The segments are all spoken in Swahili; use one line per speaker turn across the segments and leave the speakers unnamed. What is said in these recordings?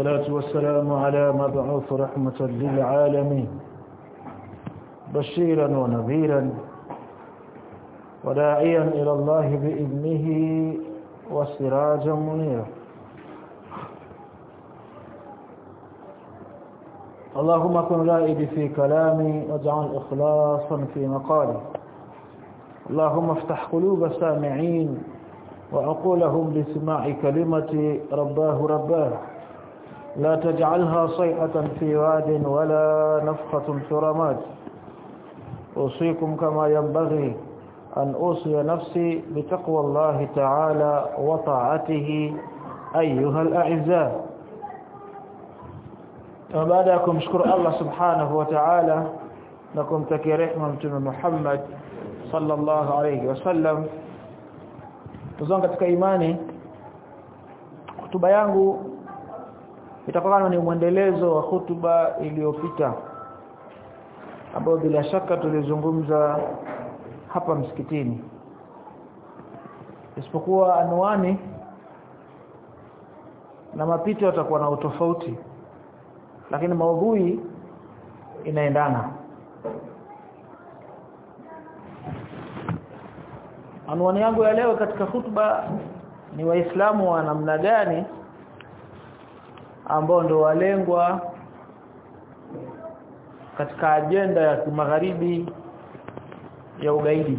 الصلاة والسلام على مبعوث رحمة للعالمين بشيرا ونذيرا وداعيا إلى الله بإذنه وسراجا منيرا. اللهم كن رائدي في كلامي واجعل إخلاصا في مقالي. اللهم افتح قلوب السامعين وعقولهم لسماع كلمة رباه رباه. لا تجعلها صيحة في واد ولا نفخة في رماد. أوصيكم كما ينبغي أن أوصي نفسي بتقوى الله تعالى وطاعته أيها الأعزاء. وبعدكم شكر الله سبحانه وتعالى. لكم تكي رحمة محمد صلى الله عليه وسلم. Tuzonga katika imani. Hutuba yangu itakuwa ni mwendelezo wa hutuba iliyopita ambayo bila shaka tulizungumza hapa msikitini. Isipokuwa anwani na mapito yatakuwa na utofauti lakini maudhui inaendana. Anwani yangu ya leo katika hutuba ni waislamu wa namna gani ambao ndo walengwa katika ajenda ya kimagharibi ya ugaidi.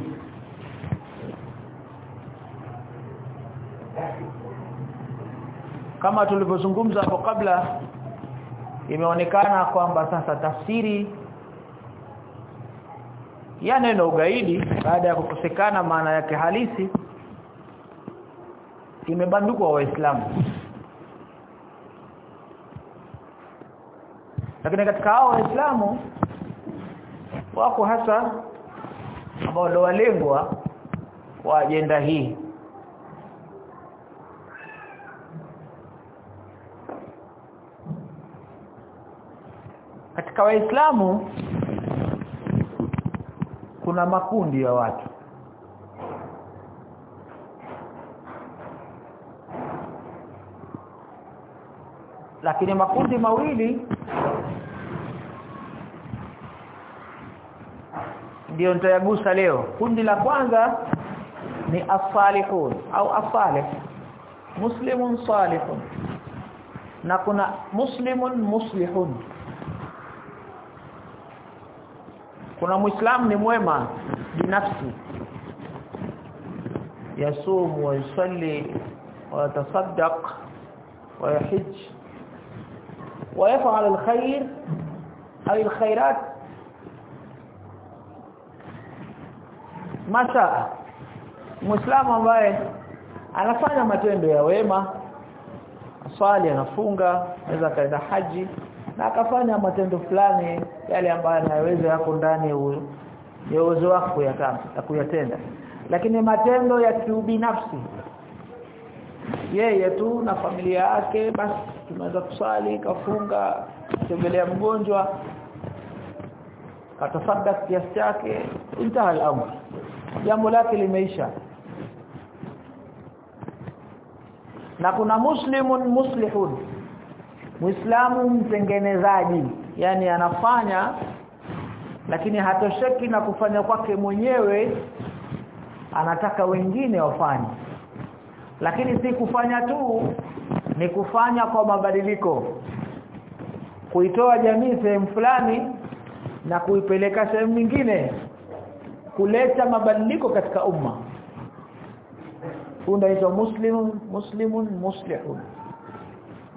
Kama tulivyozungumza hapo kabla imeonekana kwamba sasa tafsiri ya neno ugaidi baada ya kukosekana maana yake halisi imebandikwa waislamu lakini katika hao waislamu wako hasa ambao ndio walengwa wa ajenda hii. Katika waislamu kuna makundi ya watu. Lakini makundi mawili ndio nitayagusa leo. Kundi la kwanza ni as-salihun au as-salih. Muslimun salihun. Na kuna muslimun muslihun. Kuna muislamu ni mwema binafsi. Yasum wa yusalli wa yatasaddaq wa yahij. Wa yaf'al alkhair ay alkhairat masa muislamu ambaye anafanya matendo ya wema aswali anafunga anaweza kaenda haji na akafanya matendo fulani yale ambayo anaweza yako ndani ya uwezo wako ya kuyatenda. Lakini matendo ya kiubinafsi yeye tu na familia yake basi tunaweza kusali kafunga tembelea mgonjwa atasadaka kiasi chake intaha al-amr jambo lake limeisha. Na kuna muslimun muslihun. Muislamu mtengenezaji. Yani anafanya lakini hatosheki na kufanya kwake mwenyewe. Anataka wengine wafanye. Lakini si kufanya tu ni kufanya kwa mabadiliko. Kuitoa jamii sehemu fulani na kuipeleka sehemu nyingine kuleta mabadiliko katika umma. Unaitwa muslimun muslimun muslihun.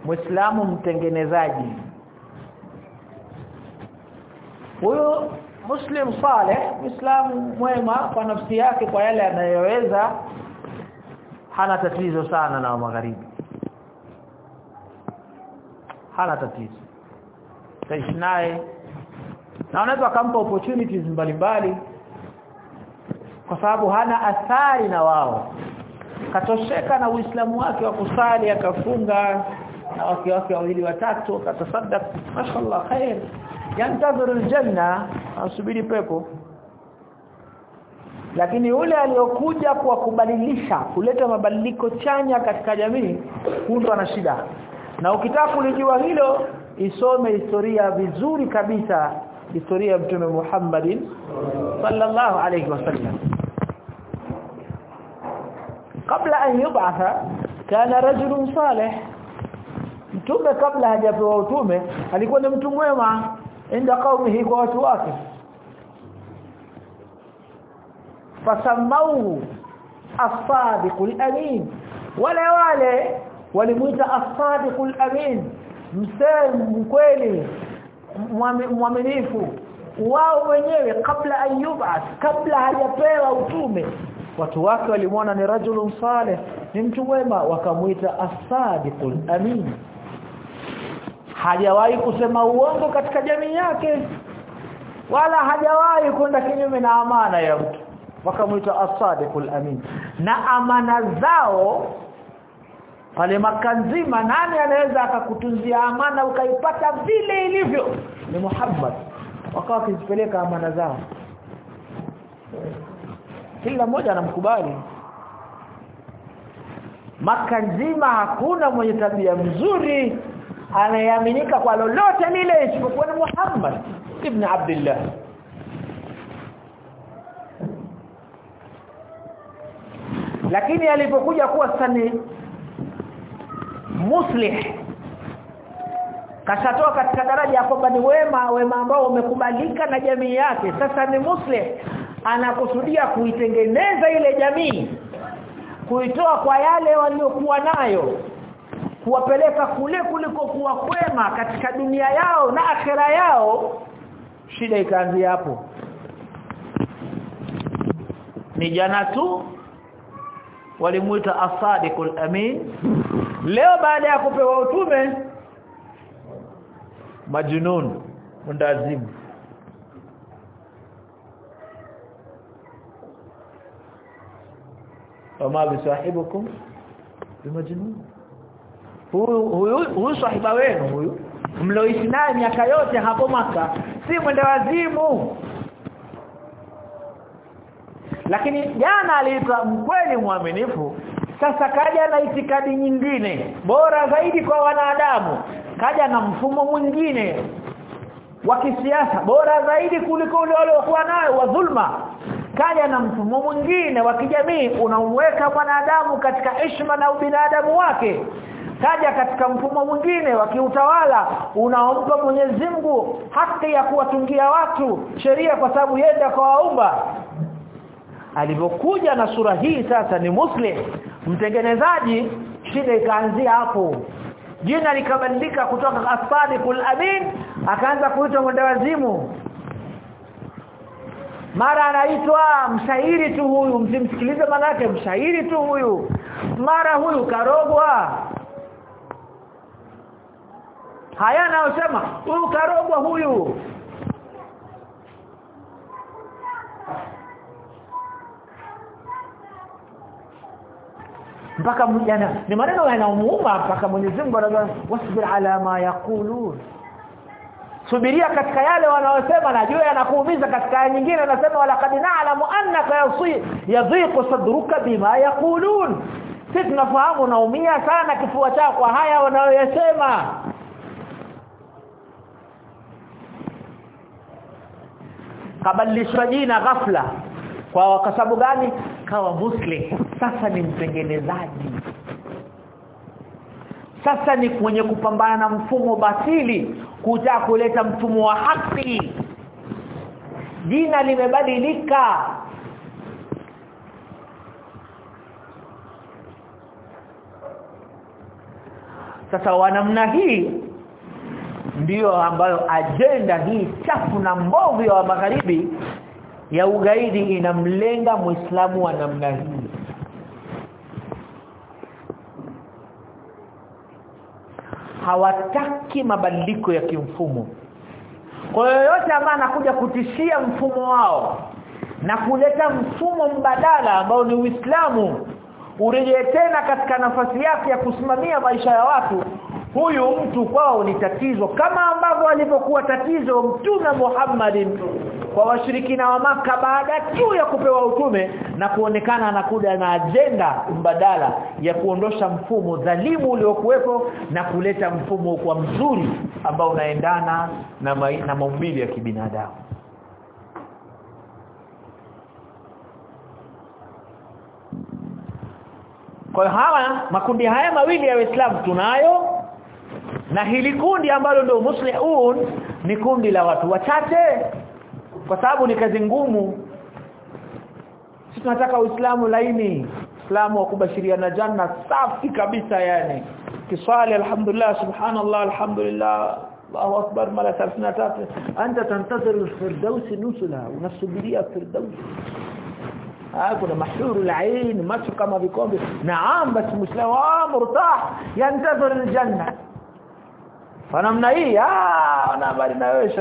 Muislamu mtengenezaji. Huyo muslim saleh muislamu mwema kwa nafsi yake kwa yale anayoweza hana tatizo sana na magharibi. Hana tatizo. Taishi naye. Na unaweza kumpa opportunities mbalimbali kwa sababu hana athari na wao. Katosheka na uislamu wake wa kusali akafunga na wake wake wawili watatu katasaddaq mashallah khair. Yantazir aljanna asubiri pepo. Lakini yule aliyokuja kwa kubadilisha kuleta mabadiliko chanya katika jamii hundo ana shida. Na ukitaka kulijua hilo isome historia vizuri kabisa historia ya mtume Muhammadin sallallahu alayhi wasallam kabla an yub'atha kana rajulun salih. Mtume kabla hajapewa utume alikuwa ni mtu mwema inda qaumihi kwa watu wake. Fasamau as-sadiqul amin. Wale wale walimuita as-sadiqul amin msemu mkweli mwaminifu. Wao wenyewe kabla ayubat kabla hajapewa utume watu wake walimwona ni rajulun saleh ni mtu mwema wakamuita as-sadiqul amin. Hajawahi kusema uongo katika jamii yake wala hajawahi kwenda kinyume na amana ya mtu. Wakamuita as-sadiqul amin. Na amana zao pale makanzima nani anaweza akakutunzia amana ukaipata vile ilivyo? Ni Muhammad. Wakawa kizipeleka amana zao kila mmoja anamkubali. Maka nzima hakuna mwenye tabia mzuri anayeaminika kwa lolote lile isipokuwa ni Muhammad ibn Abdullah lakini alipokuja kuwa sani muslih kashatoa katika daraja ya kwamba ni wema wema ambao umekubalika na jamii yake. Sasa ni muslih anakusudia kuitengeneza ile jamii kuitoa kwa yale waliokuwa nayo kuwapeleka kule kuliko kuwa kwema katika dunia yao na akhera yao. Shida ikaanzia hapo. Ni jana tu walimuita asadiqul amin. Leo baada ya kupewa utume majunun mundazimu wama bisahibukum bimajnun huyu huyu huyu sahiba wenu huyu mloishi naye miaka yote hapo maka si mwende wazimu. Lakini jana aliitwa mkweli mwaminifu sasa kaja na itikadi nyingine bora zaidi kwa wanadamu kaja na mfumo mwingine wa kisiasa bora zaidi kuliko ule waliokuwa nayo wa dhulma kaja na mfumo mwingine wa kijamii unaumweka mwanadamu katika heshima na ubinadamu wake. Kaja katika mfumo mwingine wa kiutawala unaompa Mwenyezi Mungu haki ya kuwatungia watu sheria kwa sababu yenda kwa waumba alipokuja na sura hii sasa ni muslim. Mtengenezaji shida ikaanzia hapo. Jina likabadilika kutoka asadiqul amin akaanza kuitwa mwendawazimu mara anaitwa mshairi tu huyu msimsikilize manake mshairi tu huyu. Mara huyu karogwa. Haya anayosema huyu karogwa huyu. Mpaka mjana ni maneno yanaumuuma mpaka Mwenyezi Mungu anasema wasbir ala ma yaqulun subiria katika yale wanaosema najua yanakuumiza katika aya nyingine anasema wala qad na'lamu annaka yasi yadhiqu sadruka bima yaqulun. Sisi tunafahamu naumia sana kifua chako kwa haya wanayoyasema. Kabadilisha jina ghafla. Kwa sababu gani? Kawa muslim. Sasa ni mtengenezaji sasa ni kwenye kupambana na mfumo batili kutaka kuleta mfumo wa haki. Jina limebadilika. Sasa wanamna hii ndiyo ambayo ajenda hii chafu na mbovu ya magharibi ya ugaidi inamlenga muislamu wa namna hii hawataki mabadiliko ya kimfumo. Kwa yoyote ambaye anakuja kutishia mfumo wao na kuleta mfumo mbadala ambao ni Uislamu urejee tena katika nafasi yake ya kusimamia maisha ya watu huyu mtu kwao ni tatizo kama ambavyo alivyokuwa tatizo mtume Muhammadin kwa washirikina wa maka baada tu ya kupewa utume na kuonekana anakuja na ajenda mbadala ya kuondosha mfumo dhalimu uliokuwepo na kuleta mfumo kwa mzuri ambao unaendana na, ma na maumbile ya kibinadamu. Kwa hawa makundi haya mawili ya Uislamu tunayo na hili kundi ambalo ndio muslimun ni kundi la watu wachache kwa sababu ni kazi ngumu. Sisi tunataka uislamu laini. Uislamu wa kubashiria na janna safi kabisa yani. Kiswali alhamdulillah subhanallah alhamdulillah Allahu akbar mara 33 anta tantazir alfirdaus nusula unasubiria firdaus ah kuna mahshuru alain macho kama vikombe. Naam basi muislamu ah murtah yantazir aljanna. Namna hii ah ana habari na wewe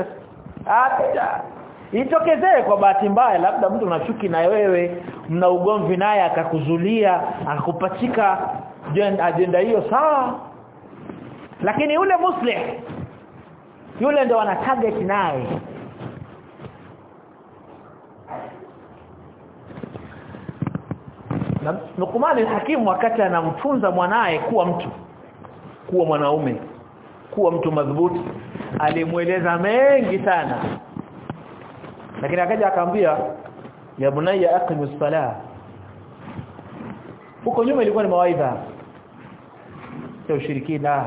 itokezee kwa bahati mbaya labda mtu unachuki na wewe mna ugomvi naye akakuzulia akakupachika ajenda hiyo sawa. Lakini yule muslih yule ndo ana target naye. Na Luqman al-Hakim wakati anamfunza mwanae kuwa mtu kuwa mwanaume kuwa mtu madhubuti alimweleza mengi sana lakini akaja akamwambia ya bunayya aqimus salah huko nyuma ilikuwa ni mawaidha. Sio ushirikina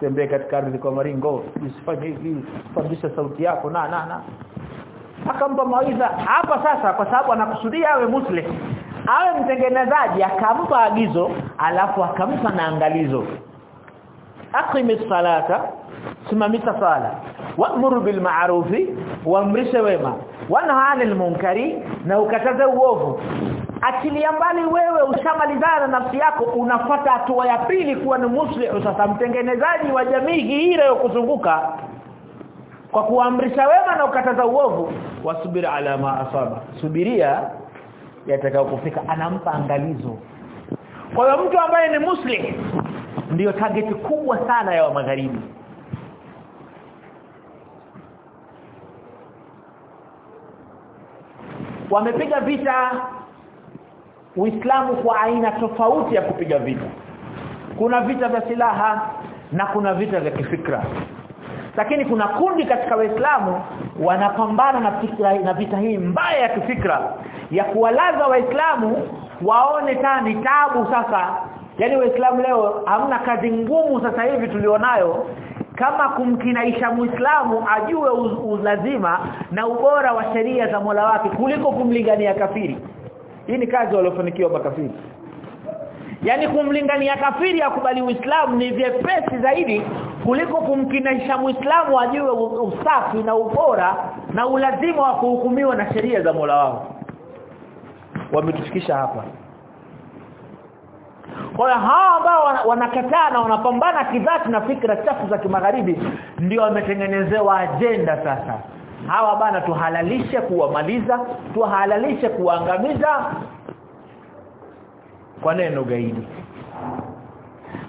tembea katika ardhi kwa maringo usifanye hivi pandisha sauti yako na na na. Akampa mawaidha hapa sasa kwa sababu anakusudia awe muslim awe mtengenezaji akampa agizo alafu akampa na angalizo aqimis salata simamisha sala wa'muru bil ma'rufi wa'mrisha wema wanha 'anil munkari na ukataze uovu. Achilia mbali wewe ushamalizana na nafsi yako unafuata hatua ya pili kuwa ni muslimu. Sasa mtengenezaji wa jamii hii kuzunguka kwa kuamrisha wema na ukataza uovu wasubiri ala ma asaba. Subiria yatakao kufika anampa angalizo. Kwa hiyo mtu ambaye ni muslim ndiyo target kubwa sana ya wa magharibi wamepiga vita Uislamu kwa aina tofauti ya kupiga vita. Kuna vita vya silaha na kuna vita vya kifikra. Lakini kuna kundi katika waislamu wanapambana na fikra na vita hii mbaya ya kifikra ya kuwalaza waislamu waone tani tabu sasa. Yani waislamu leo hamna kazi ngumu sasa hivi tulionayo kama kumkinaisha muislamu ajue ulazima na ubora wa sheria za Mola wake kuliko kumlingania kafiri. Hii ni kazi waliofanikiwa makafiri yani kumlingania kafiri akubali uislamu ni vyepesi zaidi kuliko kumkinaisha muislamu ajue usafi na ubora na ulazima wa kuhukumiwa na sheria za Mola wao. Wametufikisha hapa kwa hiyo hawa ambao wanakataa na wanapambana kidhati na fikra chafu za kimagharibi ndio wametengenezewa ajenda sasa. Hawa bana tuhalalishe kuwamaliza tuhalalishe kuangamiza kwa neno gaidi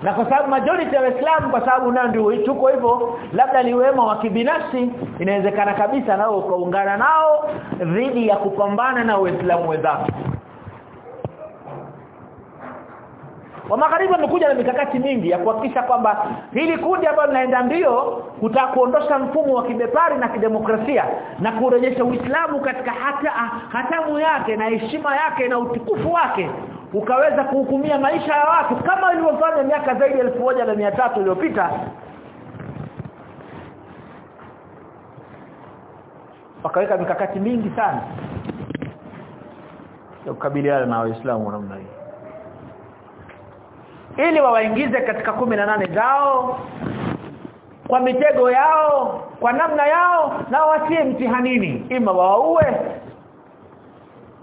na kwa sababu majority ya waislamu kwa sababu nao ndio tuko hivyo labda ni wema wa kibinafsi inawezekana kabisa nao ukaungana nao dhidi ya kupambana na waislamu wenzao wa magharibi wamekuja na mikakati mingi ya kuhakikisha kwamba hili kundi ambalo linaenda mbio kutaka kuondosha mfumo wa kibepari na kidemokrasia na kurejesha Uislamu katika hata hatamu yake na heshima yake na utukufu wake ukaweza kuhukumia maisha ya watu kama ilivyofanya miaka zaidi ya moja na tatu iliyopita. Wakaweka mikakati mingi sana ya kukabiliana na waislamu namna hii ili wawaingize katika kumi na nane zao kwa mitego yao kwa namna yao na watie mtihanini ima wawaue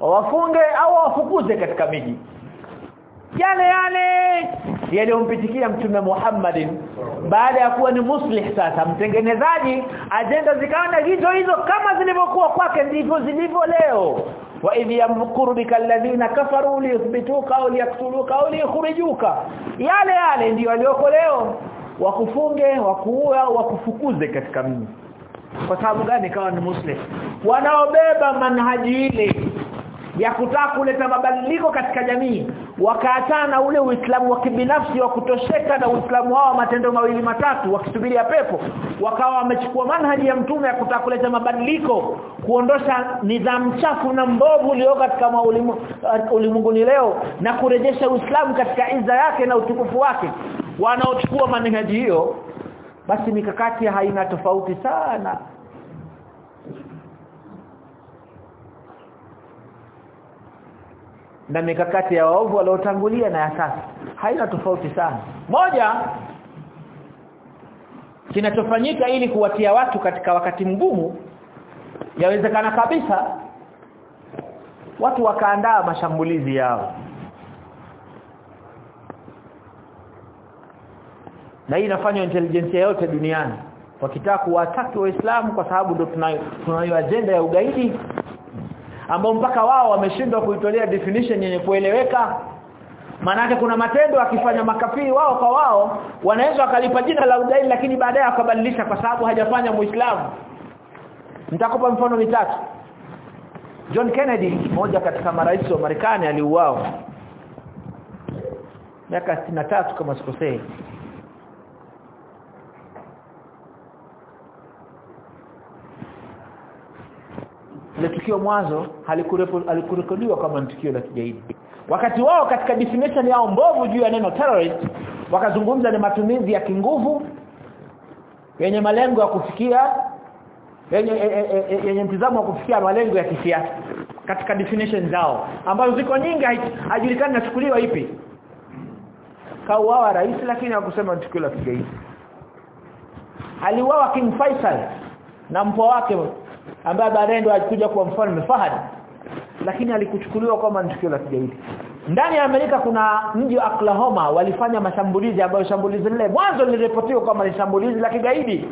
wafunge au wafukuze katika miji. Yale yale yaliyompitikia mtume Muhammadin baada ya kuwa ni muslih sasa mtengenezaji ajenda zikawa na hizo hizo kama zilivyokuwa kwake ndivyo zilivyo leo. Wa idh yamkuru bika alladhina kafaru liyuthbituka au liyaktuluka au liyakhrijuka yale yale ndio aliyoko leo. Wakufunge wakuua wakufukuze katika mji. Kwa sababu gani kawa ni muslim wanaobeba manhaji ile ya kutaka kuleta mabadiliko katika jamii wakaachana na ule Uislamu wa kibinafsi wa kutosheka na Uislamu wao matendo mawili matatu wakisubiria pepo. Wakawa wamechukua manhaji ya mtume ya kutaka kuleta mabadiliko kuondosha nidhamu chafu na mbovu ulio katika ulimwenguni leo na kurejesha Uislamu katika iza yake na utukufu wake. Wanaochukua manhaji hiyo basi mikakati haina tofauti sana na mikakati ya waovu waliotangulia na ya sasa. Haina tofauti sana. Moja kinachofanyika ili kuwatia watu katika wakati mgumu yawezekana kabisa watu wakaandaa mashambulizi yao. Na hii inafanywa intelligence yote duniani. Wakitaka kuwataki waislamu kwa sababu ndio tunayo tunayo agenda ya ugaidi ambao mpaka wao wameshindwa kuitolea definition yenye kueleweka. Manake kuna matendo akifanya makafiri wao kwa wao wanaweza wakalipa jina la udaini lakini baadaye akabadilisha kwa sababu hajafanya muislamu. Nitakupa mfano mitatu. John Kennedy mmoja katika marais wa Marekani aliuawa. Miaka 63 kama sikosei ile tukio mwanzo halikurekodiwa kama tukio la kigaidi. Wakati wao katika definition yao mbovu juu ya neno terrorist wakazungumza ni matumizi ya kinguvu yenye malengo ya kufikia yenye yenye mtizamo wa kufikia malengo ya kisiasa katika definition zao ambazo ziko nyingi hajulikani nachukuliwa ipi. Kauawa rais lakini hakusema tukio la kigaidi. Aliuawa King Faisal na mpwa wake ambaye baadaye ndo alikuja kuwa mfalme Fahad. Lakini alikuchukuliwa kama tukio la kigaidi. Ndani ya Amerika kuna mji wa Oklahoma walifanya mashambulizi ambayo shambulizi lile. Mwanzo liliripotiwa kama ni shambulizi la kigaidi.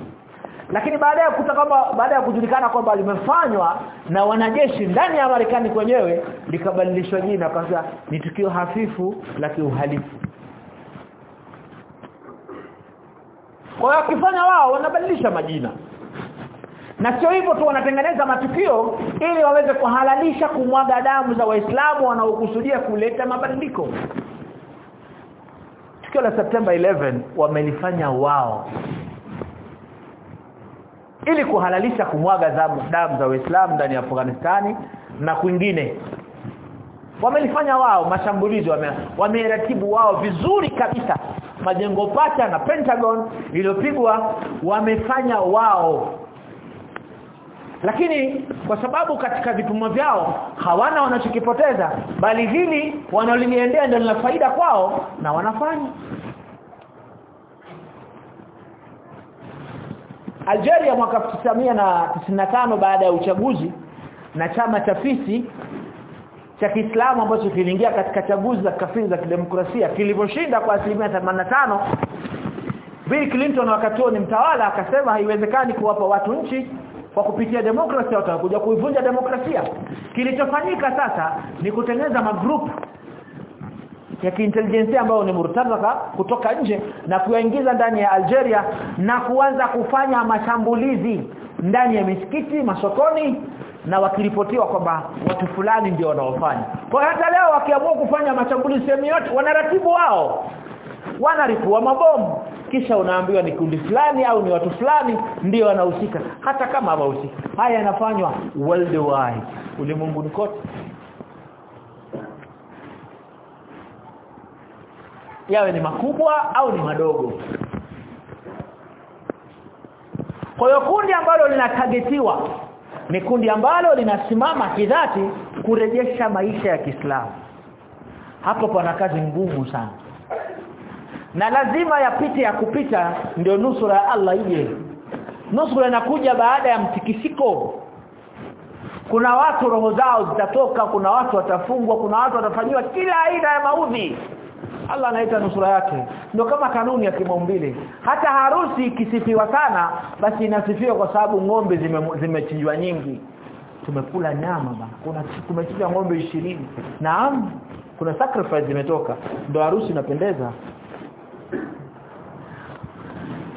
Lakini baada ya kuta kwamba baada ya kujulikana kwamba limefanywa na wanajeshi ndani ya Marekani kwenyewe likabadilishwa jina kwanza ni tukio hafifu la kiuhalifu. Kwa hiyo wao wanabadilisha majina na sio hivyo tu wanatengeneza matukio ili waweze kuhalalisha kumwaga damu za waislamu wanaokusudia kuleta mabadiliko. Tukio la September 11 wamelifanya wao ili kuhalalisha kumwaga damu za waislamu ndani ya Afghanistani na kwingine. Wamelifanya wao mashambulizi wameratibu wame wao vizuri kabisa. Majengo pacha na Pentagon iliyopigwa wamefanya wao lakini kwa sababu katika vipimo vyao hawana wanachokipoteza bali hili wanaliniendea ndio lina faida kwao na wanafanya. Algeria mwaka 1995 baada ya uchaguzi na chama cha Fisi cha Kiislamu ambacho kiliingia katika chaguzi za kafiri za kidemokrasia kilivyoshinda kwa asilimia 85 Bill Clinton wakati huo ni mtawala akasema haiwezekani kuwapa watu nchi kwa kupitia demokrasia watakuja kuivunja demokrasia. Kilichofanyika sasa ni kutengeneza magrupu ya kiintelijensia ambao ni murtadaka kutoka nje na kuyaingiza ndani ya Algeria na kuanza kufanya mashambulizi ndani ya misikiti masokoni na wakiripotiwa kwamba watu fulani ndio wanaofanya. Kwa hata leo wakiamua kufanya mashambulizi sehemu yote wanaratibu wao wanaripua mabomu. Kisha unaambiwa ni kundi fulani au ni watu fulani ndio wanahusika hata kama hawahusika haya yanafanywa worldwide ulimwenguni kote. Yawe ni makubwa au ni madogo. Kwa hiyo kundi ambalo linatagetiwa ni kundi ambalo linasimama kidhati kurejesha maisha ya Kiislamu. Hapo pana kazi ngumu sana na lazima yapite ya kupita ndio nusura ya Allah ije nusura inakuja baada ya mtikisiko. Kuna watu roho zao zitatoka kuna watu watafungwa kuna watu watafanywa kila aina ya maudhi. Allah anaita nusura yake. Ndio kama kanuni ya kimaumbile. Hata harusi ikisifiwa sana basi inasifiwa kwa sababu ng'ombe zimechinjwa zime nyingi. Tumekula nyama bana. Kuna tumechinja ng'ombe 20 naam kuna sacrifice zimetoka. Ndio harusi inapendeza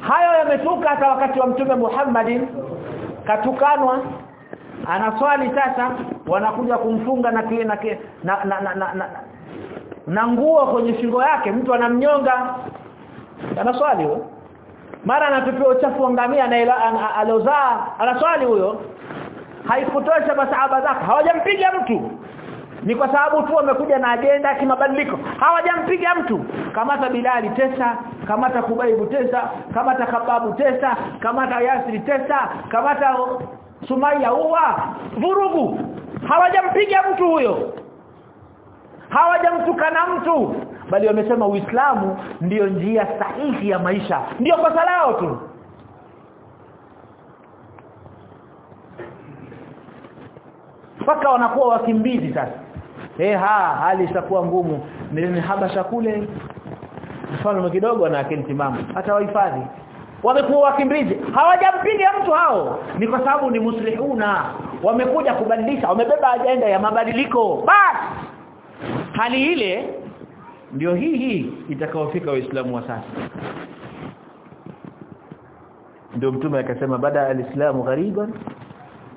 hayo yametoka hata wakati wa mtume Muhammadin. Katukanwa. Anaswali sasa wanakuja kumfunga na kile na, na, na, na, na, na, na nguo kwenye shingo yake mtu anamnyonga. Anaswali huyo. Mara anatupia uchafu ngamia na alozaa anaswali huyo. Haikutosha masahaba zake hawajampiga mtu ni kwa sababu tu wamekuja na agenda ya kimabadiliko. Hawajampiga mtu. Kamata Bilali tesa kamata Kubaibu tesa kamata Kababu tesa kamata Yasri tesa kamata Sumaya uwa. Vurugu. Hawajampiga mtu huyo. Hawajamtukana mtu. Bali wamesema Uislamu ndiyo njia sahihi ya maisha. Ndiyo kosa lao tu. Mpaka wanakuwa wakimbizi sasa eh ha hali itakuwa ngumu. Ni habasha kule. Mfano kidogo na akili timamu. Hata wahifadhi. Wamekuwa wakimbizi hawajampiga mtu hao. Ni kwa sababu ni muslihuna. Wamekuja kubadilisha. Wamebeba ajenda ya mabadiliko. Basi hali ile ndio hii hii itakaofika waislamu wa sasa. Ndio mtume akasema bada alislamu ghariban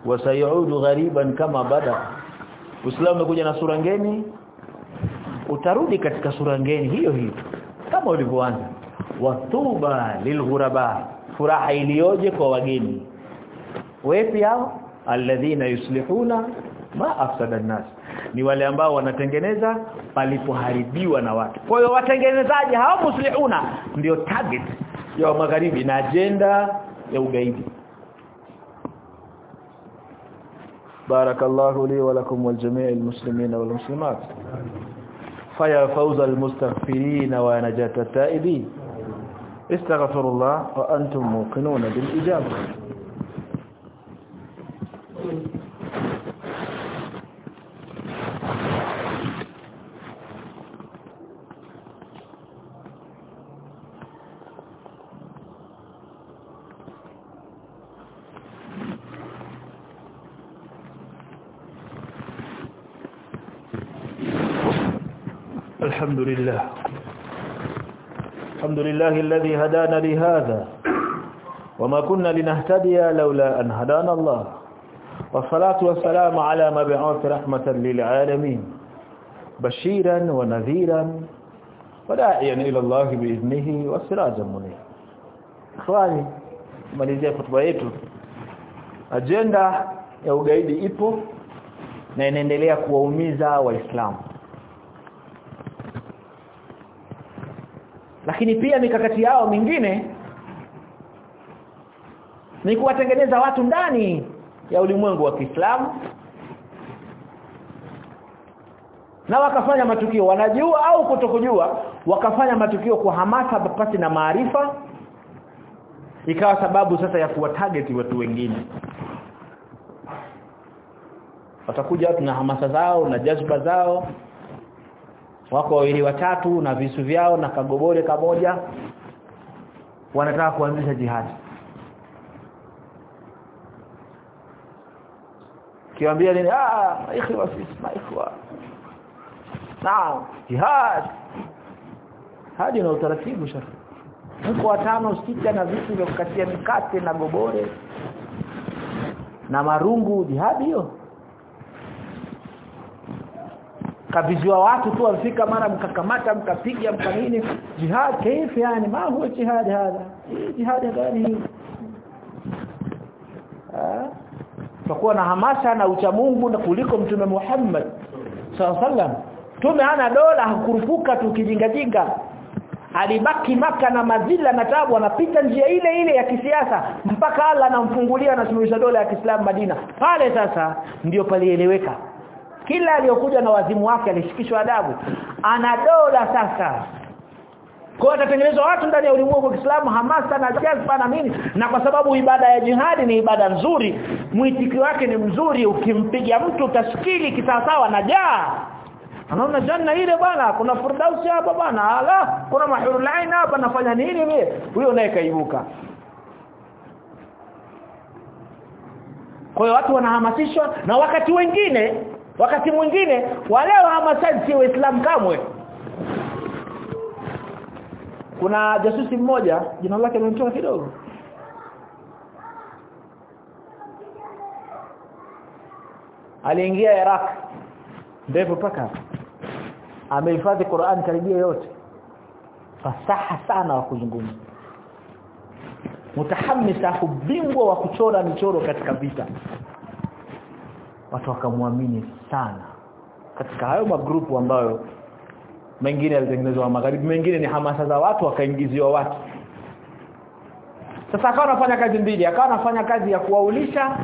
wa sayaudu ghariban kama bada Uislamu umekuja na sura ngeni utarudi katika sura ngeni hiyo hiyo. Kama ulivyoanza watuba lilghuraba furaha iliyoje kwa wageni. Wepi hao alladhina yuslihuna ma afsada nas ni wale ambao wanatengeneza palipoharibiwa na watu. Kwa hiyo watengenezaji hao muslihuna ndio target ya magharibi na agenda ya ugaidi بارك الله لي ولكم والجميع المسلمين والمسلمات. فيا فوز المستغفرين ونجاة التائبين. استغفروا الله وأنتم موقنون بالإجابة. الحمد لله. الحمد لله الذي هدانا لهذا. وما كنا لنهتدي لولا أن هدانا الله. والصلاة والسلام على مبعوث رحمة للعالمين. بشيرا ونذيرا وداعيا إلى الله بإذنه وسراجا منيرا. إخواني malizia hotuba yetu agenda ya ugaidi ipo na inaendelea kuwaumiza waislamu lakini pia mikakati yao mingine ni kuwatengeneza watu ndani ya ulimwengu wa Kiislamu. Na wakafanya matukio wanajua au kutokujua wakafanya matukio kwa hamasa pasi na maarifa. Ikawa sababu sasa ya kuwa target watu wengine. Watakuja watu na hamasa zao na jazba zao wako wawili watatu na visu vyao na kagobore kamoja. Wanataka kuanzisha jihad kiwaambia nini? Ah ikhwa sisi maikhwa naam jihad hadi na utaratibu shaka mko watano sita na vitu vya kukatia mikate na gobore na marungu jihad hiyo kaviziwa watu tu wafika mara mkakamata mkapiga mkanini jihad kaifi yani ma huwa jihad hadha? Jihad gani tutakuwa na hamasa na uchamungu na kuliko mtume Muhammad sallam tume ana dola hakurupuka tu kijingajinga alibaki maka na madhila na tabu anapita njia ile ile ya kisiasa mpaka Allah anamfungulia anasuluhisha dola ya Kiislamu Madina. Pale sasa ndio palieleweka kila aliyokuja na wazimu wake alishikishwa adabu. Ana dola sasa. Kwa atatengenezwa watu ndani ya ulimwengu wa Kiislamu hamasa na jazba na nini. Na kwa sababu ibada ya jihadi ni ibada nzuri mwitiki wake ni mzuri ukimpiga mtu utasikili kisawasawa na jaa. Anaona janna ile bwana kuna furdausi hapa bwana. Ala kuna mahurul ain hapa nafanya nini mimi huyo naye kaibuka. Kwa hiyo watu wanahamasishwa na wakati wengine wakati mwingine wale wahamasishaji si waislamu kamwe. Kuna jasusi mmoja jina lake limetoka kidogo. Aliingia Iraq ndefu paka amehifadhi Qur'an karibia yote. Fasaha sana wa kuzungumza. Mutahammisa ubingwa wa kuchora michoro katika vita watu wakamwamini sana. Katika hayo magrupu ambayo mengine yalitengenezwa magharibi mengine ni hamasa za watu wakaingiziwa watu. Sasa akawa anafanya kazi mbili akawa anafanya kazi ya kuwaulisha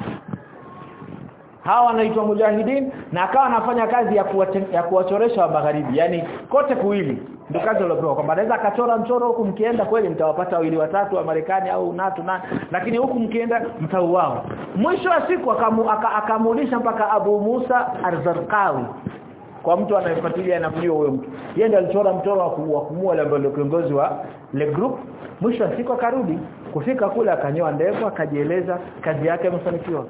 hawa wanaitwa mujahidin na akawa anafanya kazi ya kuwate, ya kuwachoresha wa magharibi yani kote kuwili. Ndio kazi aliyopewa kwamba anaweza akachora mchoro huku mkienda kweli mtawapata wawili watatu wa Marekani au NATO na lakini huku mkienda mtauao mwisho wa siku akamuulisha mpaka Abu Musa Arzarqawi. Kwa mtu anayefuatilia anamjua huyo mtu. Yeye ndiye alichora mtoro wa kumua ile ambayo kiongozi wa le group. Mwisho wa siku akarudi kufika kule akanyoa ndevu akajieleza kazi yake imefanikiwa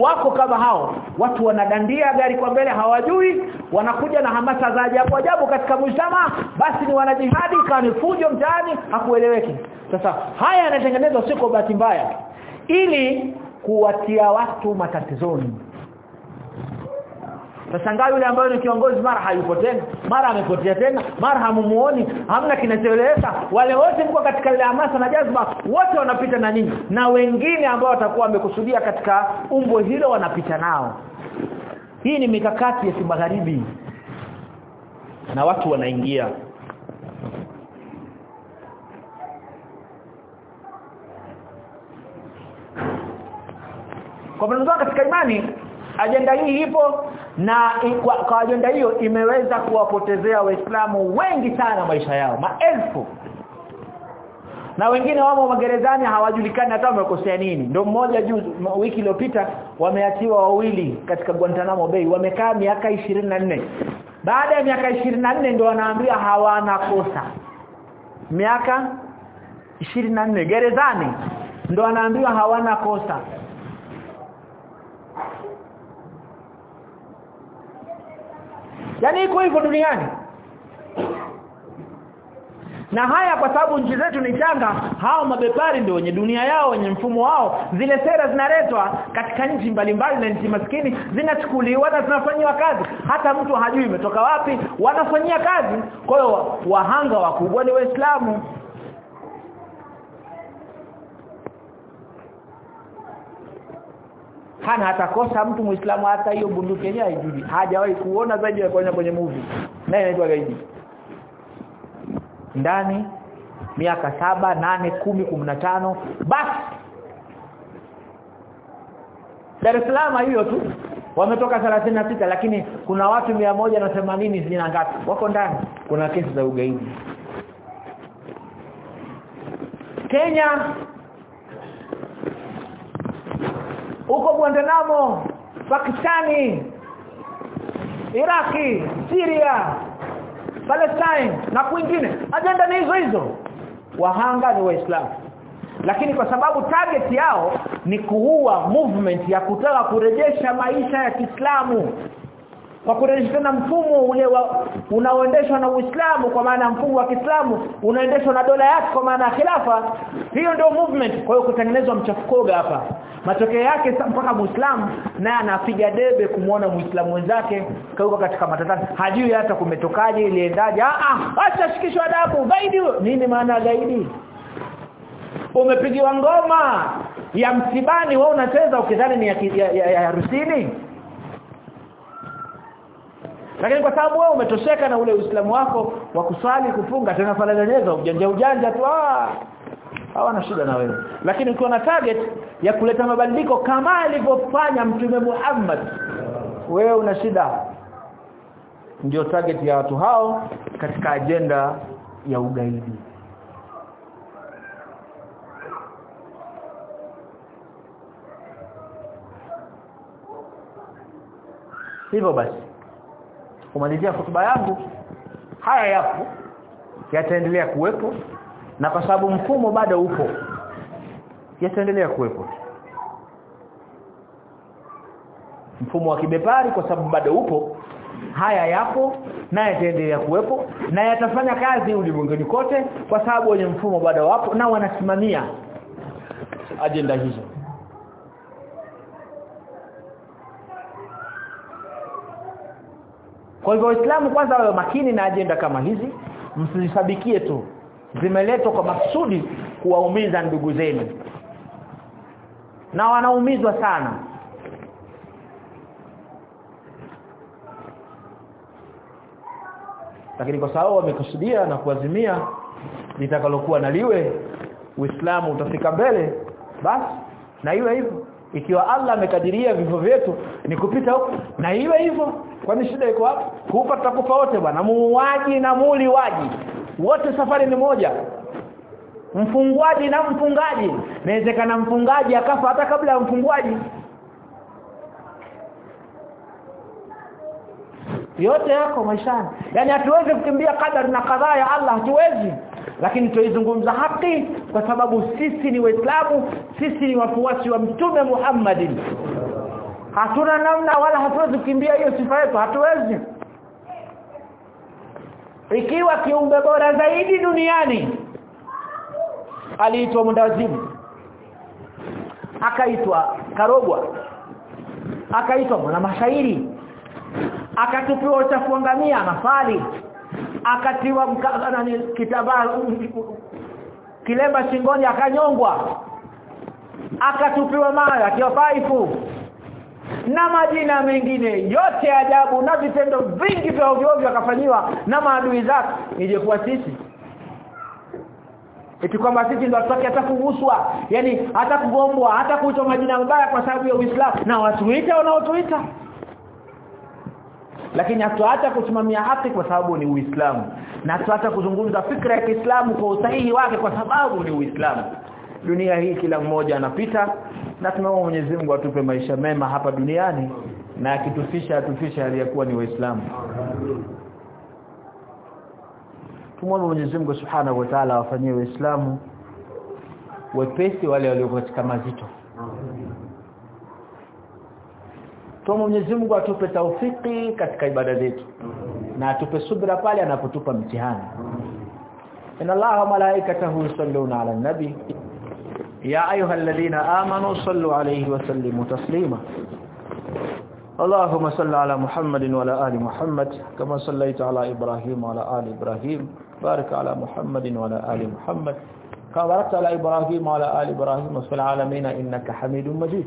wako kama hao watu wanadandia gari kwa mbele hawajui wanakuja na hamasa za ajabu ajabu katika mshama basi ni wanajihadi kani fujo mtaani hakueleweki. Sasa haya yanatengenezwa siko bahati mbaya. Ili kuwatia watu matatizoni Tashangaa yule ambaye ni kiongozi mara hayupo tena, mara amepotea tena, mara hamumuoni, hamna kinachoeleweka. Wale wote mko katika ile hamasa na jazba, wote wanapita na nini? Na wengine ambao watakuwa wamekusudia katika umbo hilo wanapita nao. Hii ni mikakati ya kimagharibi. Na watu wanaingia. Kwa maana katika imani ajenda hii ipo na kwa, kwa ajenda hiyo imeweza kuwapotezea waislamu wengi sana maisha yao maelfu. Na wengine wamo magerezani hawajulikani hata wamekosea nini. Ndio mmoja juu wiki iliyopita wameachiwa wawili katika Guantanamo Bay wamekaa miaka 24 baada ya miaka 24 ndio wanaambia hawana kosa. Miaka 24 gerezani ndio wanaambiwa hawana kosa Yaani iko hivyo duniani. Na haya kwa sababu nchi zetu ni changa, hao mabepari ndio wenye dunia yao, wenye mfumo wao. Zile sera zinaletwa katika nchi mbalimbali na nchi maskini zinachukuliwa na zinafanywa kazi. Hata mtu hajui imetoka wapi, wanafanyia kazi. Kwa hiyo wahanga wakubwa ni Waislamu. Hana hata kosa mtu muislamu hata hiyo bunduki yenyewe haijui. Hajawahi kuona zaidi ya kuona kwenye movie. Naye anaitwa gaidi. Ndani miaka saba nane kumi kumi na tano basi. Dar es Salaam hiyo tu. Wametoka 36 lakini kuna watu mia moja na themanini zina ngapi. Wako ndani. Kuna kesi za ugaidi. Kenya huko Guantanamo Pakistani Iraki Syria Palestine na kwingine. Ajenda ni hizo hizo. Wahanga ni waislamu. Lakini kwa sababu target yao ni kuua movement ya kutaka kurejesha maisha ya Kiislamu kwa kurejesha na mfumo ule unaoendeshwa na Uislamu kwa maana mfumo wa Kiislamu unaendeshwa na dola yake kwa maana ya khilafa. Hiyo ndio movement. Kwa hiyo kutengenezwa mchafukoga hapa. Matokeo yake mpaka muislamu naye anapiga debe kumuona muislamu wenzake kauko katika matatani hajui hata kumetokaje iliendaje. Ah ah acha shikishwa adabu gaidi nini maana gaidi umepigiwa ngoma ya msibani wewe unacheza ukidhani ni ya, ya, ya, ya harusini lakini kwa sababu wewe umetosheka na ule uislamu wako wa kuswali kufunga tena sala zenyewe ujanja ujanja tu ah hawana shida na wewe. Lakini ukiwa na target ya kuleta mabadiliko kama alivyofanya mtume Muhammad wewe una shida. Ndio target ya watu hao katika ajenda ya ugaidi. Hivyo basi kumalizia hotuba yangu haya yapo yataendelea kuwepo na kwa sababu mfumo bado upo yataendelea kuwepo. Mfumo wa kibepari kwa sababu bado upo haya yapo na yataendelea kuwepo na yatafanya kazi ulimwenguni kote kwa sababu wenye mfumo bado wapo na wanasimamia ajenda hizo kwa hivyo waislamu kwanza wawe makini na ajenda kama hizi msizisabikie tu. Zimeletwa kwa maksudi kuwaumiza ndugu zenu. Na wanaumizwa sana. Lakini kwa sababu wamekusudia na kuazimia litakalokuwa na liwe Uislamu utafika mbele basi na iwe hivyo ikiwa Allah amekadiria vifo vyetu ni kupita huko. Na iwe hivyo kwani shida iko hapo kufa tutakufa wote bwana. Muuaji na muli waji wote safari ni moja. Mfungwaji na mfungaji. Inawezekana mfungaji akafa hata kabla ya mfungwaji yote yako maishani. Yani hatuwezi kukimbia kadari na kadhaa ya Allah hatuwezi. Lakini tuizungumza haki kwa sababu sisi ni waislamu sisi ni wafuasi wa mtume Muhammadin hatuna namna wala hatuwezi kukimbia hiyo sifa yetu hatuwezi. Ikiwa kiumbe bora zaidi duniani aliitwa mwendawazimu akaitwa karogwa akaitwa mwana mashairi akatupiwa utafuangamia mafali. Akatiwa nani kitambaa kilemba shingoni akanyongwa. Akatupiwa mawe akiwa paifu na majina mengine yote ajabu na vitendo vingi vya ovyo ovyo akafanyiwa na maadui zake. Nije kuwa sisi. Eti kwamba sisi ndio tutaki hata kuguswa. Yani hata kugombwa hata kuitwa majina mabaya kwa sababu ya Uislamu. Na watuita wanaotuita lakini hatuacha kusimamia haki kwa sababu ni Uislamu. Na hatuacha kuzungumza fikra ya Kiislamu kwa usahihi wake kwa sababu ni Uislamu. Dunia hii kila mmoja anapita na tunaomba Mwenyezi Mungu atupe maisha mema hapa duniani na akitufisha atufisha aliyakuwa ni Waislamu. Tumwombe Mwenyezi Mungu Subhanahu wa Ta'ala awafanyie Waislamu wepesi wale walio katika mazito Tuombe Mwenyezi Mungu atupe taufiki katika ibada zetu na atupe subra pale anapotupa mtihani. Inna Allaha malaikatahu yusalluna 'alan nabi ya ayyuhalladhina amanu sallu 'alayhi wa sallimu taslima. اللهم صل على محمد وعلى ال محمد كما صليت على إبراهيم وعلى ال إبراهيم بارك على محمد وعلى ال محمد كما باركت على إبراهيم وعلى ال إبراهيم في العالمين انك حميد مجيد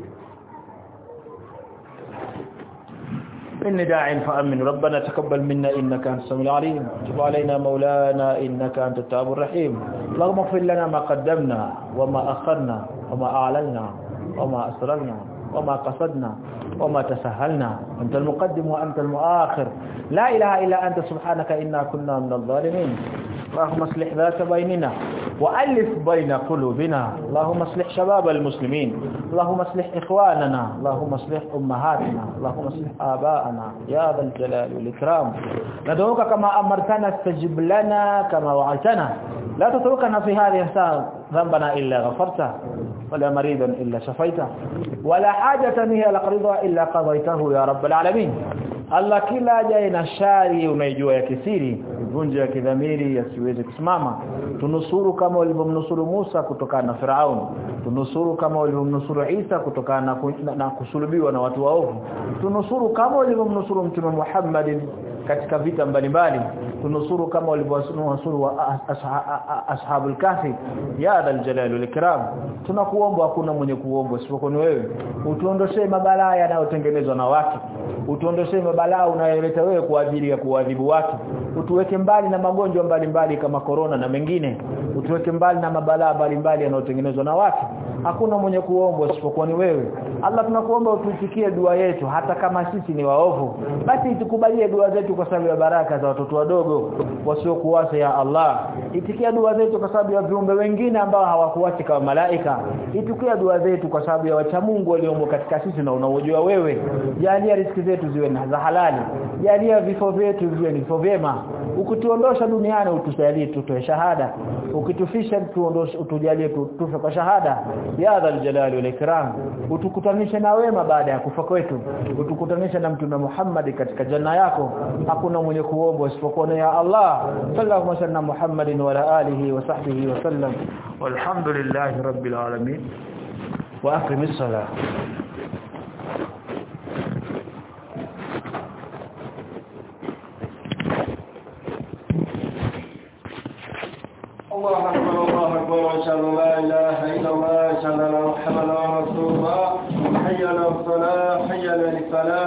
إني داع فأمن. ربنا تقبل منا إنك أنت السميع العليم. تب علينا مولانا إنك أنت التواب الرحيم. اللهم اغفر لنا ما قدمنا وما أخرنا وما أعلنا وما أسررنا وما قصدنا وما تسهلنا. أنت المقدم وأنت المؤخر. لا إله إلا أنت. سبحانك إنا كنا من الظالمين. اللهم اصلح ذات بيننا وألف بين قلوبنا. اللهم اصلح شباب المسلمين. اللهم اصلح إخواننا. اللهم اصلح أمهاتنا. اللهم اصلح آباءنا. يا ذا الجلال والإكرام. ندعوك كما أمرتنا استجب لنا كما وعدتنا. لا تتركنا في هذه الساعة ذنبنا إلا غفرته ولا مريضا إلا شفيته ولا حاجة هي لقرضها إلا قضيته يا رب العالمين. Allah kila ajaye ina shari unaijua ya kisiri vunje ya kidhamiri yasiweze kusimama. Tunusuru kama walivyomnusuru Musa kutokana na Firaun tunusuru kama walivyomnusuru Isa kutokana na, na kusulubiwa na watu waovu. Tunusuru kama walivyomnusuru Mtume Muhammadin katika vita mbalimbali tunusuru kama walivyonusuru wa ashabul kahfi ya dal jalal wal ikram. Tunakuomba hakuna mwenye kuomba isipokuwa ni wewe. Utuondoshee mabalaa yanayotengenezwa na watu. Utuondoshee mabalaa unayoleta wewe kwa ajili ya kuadhibu watu. Utuweke mbali na magonjwa mbalimbali kama korona na mengine. Utuweke mbali na mabalaa mbalimbali yanayotengenezwa na watu hakuna mwenye kuombwa isipokuwa ni wewe. Allah tunakuomba utuitikie dua yetu hata kama sisi ni waovu. Basi itukubalie dua zetu kwa sababu ya baraka za watoto wadogo wasiokuwasa ya Allah. Itikia dua zetu kwa sababu ya viumbe wengine ambao hawakuwasi kama malaika. Itikia dua zetu kwa sababu ya wacha Mungu waliomo katika sisi na unaojua wewe. Jalia riziki zetu ziwe na za halali. Jalia vifo vyetu viwe ni vifo vyema ukituondosha duniani utusalie tutoe shahada. Ukitufisha tuondoshe utujalie tutufe kwa shahada. Ya dhal jalali wal ikram utukutanishe na wema baada ya kufa kwetu. Utukutanishe na mtume Muhammad katika janna yako. Hakuna mwenye kuomba isipokuwa ya Allah. Sallallahu alaihi wasallam Muhammadin wa alihi wa sahbihi wa sallam. Walhamdulillahi rabbil alamin. Wa aqimis
الله أكبر الله أكبر أشهد أن لا إله إلا الله أشهد أن محمدا رسول الله. حي على الصلاة حي على الفلاح